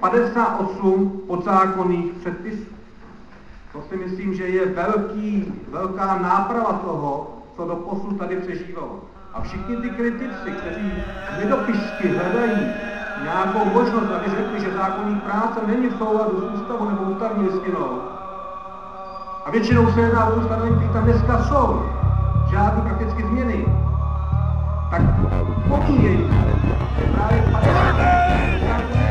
58 podzákonných předpisů. To si myslím, že je velký, velká náprava toho, co do posud tady přežívalo. A všichni ty kritici, kteří nedopisky hledají nějakou možnost, aby řekli, že zákonník práce není v souladu s ústavou nebo ústavní listinou, a většinou se jedná o ustanovení, které tam dneska jsou, žádné prakticky změny, tak pomíjejí, že právě 50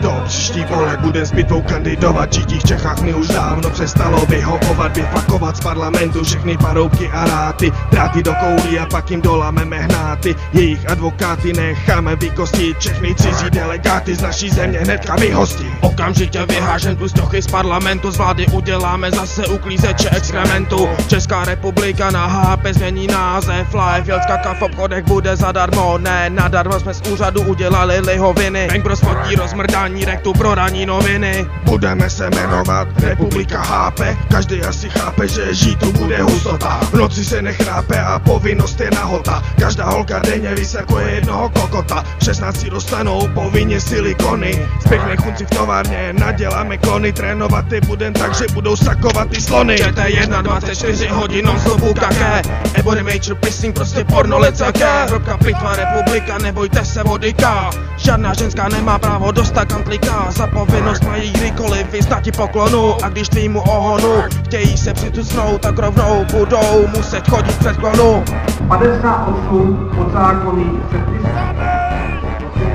do příští vole bude s bitvou kandidovat. Žití v Čechách mi už dávno přestalo vyhovovat. Vyfakovat z parlamentu všechny paroubky a ráty. Dráty do koulí a pak jim dolameme hnáty. Jejich advokáty necháme vykostit. Všechny cizí delegáty z naší země hnedka vyhostí Okamžitě vyhážen tu stochy z parlamentu. Z vlády uděláme zase uklízeče exkrementu. Česká republika na HP změní název. Life kaka v obchodech bude zadarmo. Ne, nadarmo jsme z úřadu udělali lihoviny. Bank pro rozmrdání rektu pro raní noviny. Budeme se jmenovat Republika chápe Každý asi chápe, že žít tu bude hustota. V noci se nechrápe a povinnost je nahota. Každá holka denně vysakuje jednoho kokota. V 16 dostanou povinně silikony. Spěchne chunci v továrně, naděláme klony. Trénovat ty budem tak, že budou sakovat ty slony. ČT1 24 hodin non kaké Ebony Major pissing, prostě porno lecaké Hrobka pitva republika, nebojte se vodiká Žádná ženská nemá právo dostat kliká Za povinnost mají kdykoliv vyznati poklonu. A když tvýmu ohonu chtějí se přitucnout Tak rovnou budou muset chodit před klonu. 58 podzákonných předpisů.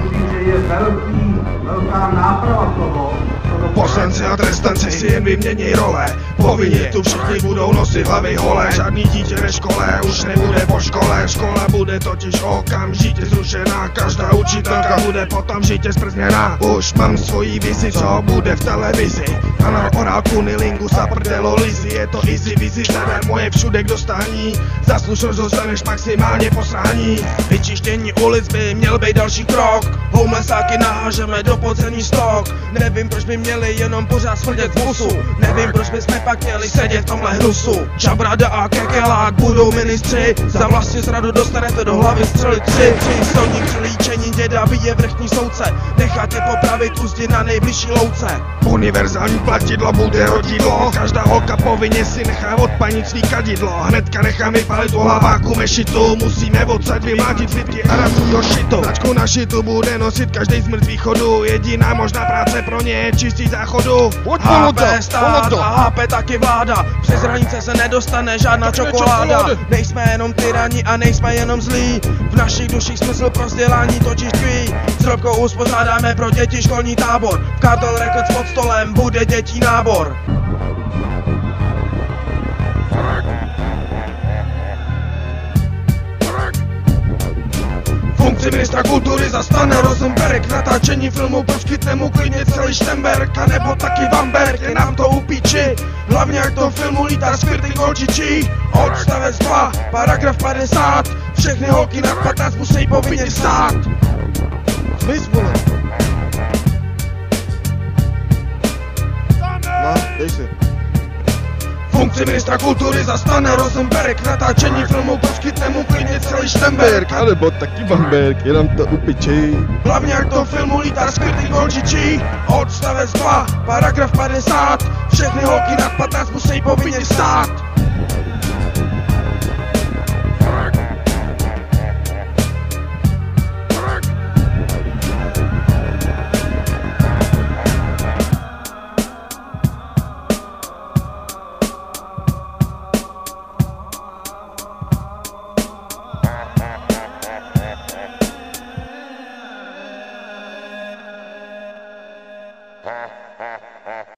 Myslím, že je velký, velká náprava toho, Poslanci a trestanci si jen vymění role. Povinně tu všichni budou nosit hlavy holé Žádný dítě ve škole už nebude po škole. Škola bude totiž okamžitě zrušená. Každá učitelka bude potom žitě zprzněná Už mám svoji vizi, co bude v televizi. Kanál oral kunilingu, prdelo lizy Je to easy vizi, zadarmo je všude k dostání. Za slušnost dostaneš maximálně posrání. Vyčištění ulic by měl být další krok. Homelessáky nahážeme do podzemní stok. Nevím proč by měli jenom pořád smrdět v musu Nevím proč bychom pak měli sedět v tomhle hnusu Čabrada a kekelák budou ministři. Za vlastně zradu dostanete do hlavy střely tři. Tři soudní přilíčení děda bije vrchní soudce. Necháte popravit úzdi na nejbližší louce. Univerzální platidlo bude rodidlo. Každá holka povinně si nechá odpanit svý kadidlo. Hnedka nechám vypalit do hlaváku mešitu. Musíme odsaď vymátit zbytky arabskýho šitu. Značku na šitu bude nosit každý z mrtvých chodů Jediná možná práce pro ně je čistit záchodu HP stát a HP taky vláda. Přes hranice se nedostane žádná čokoláda. Nejsme jenom tyrani a nejsme jenom zlí. V našich duších smysl pro vzdělání totiž tví S Robkou uspořádáme pro děti školní tábor. V Cartel Records pod stolem bude dětí nábor ministra kultury zastane Rosenberg Natáčení filmu poskytne mu klidně celý Štemberg A nebo taky Vamberg, je nám to upíči Hlavně jak to filmu lítá skvěrty golčičí Odstavec 2, paragraf 50 Všechny holky nad 15 musí povinně stát. Zmiz, vole Funkci ministra kultury zastane Rosenberg Natáčení filmu poskytne mu klidně celý Štemberg Alebo taky Bamberg, jenom to upičí Hlavně jak to filmu lítá skrytý golčičí. Odstavec 2, paragraf 50 Všechny holky nad 15 musí povinně stát